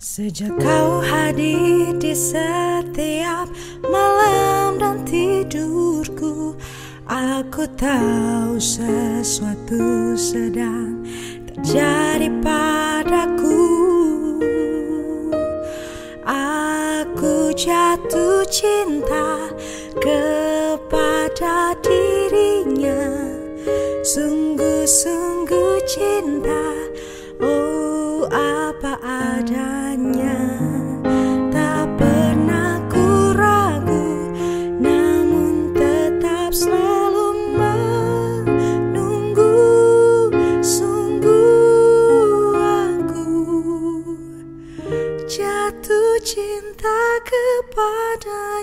Sejak kau hadir di setiap malam dan tidurku Aku tahu sesuatu sedang terjadi padaku. Aku jatuh cinta kepada dirinya. Sungguh-sungguh cinta apa adanya. Tak pernah ku ragu Namun tetap selalu menunggu. Sungguh aku jatuh cinta kepada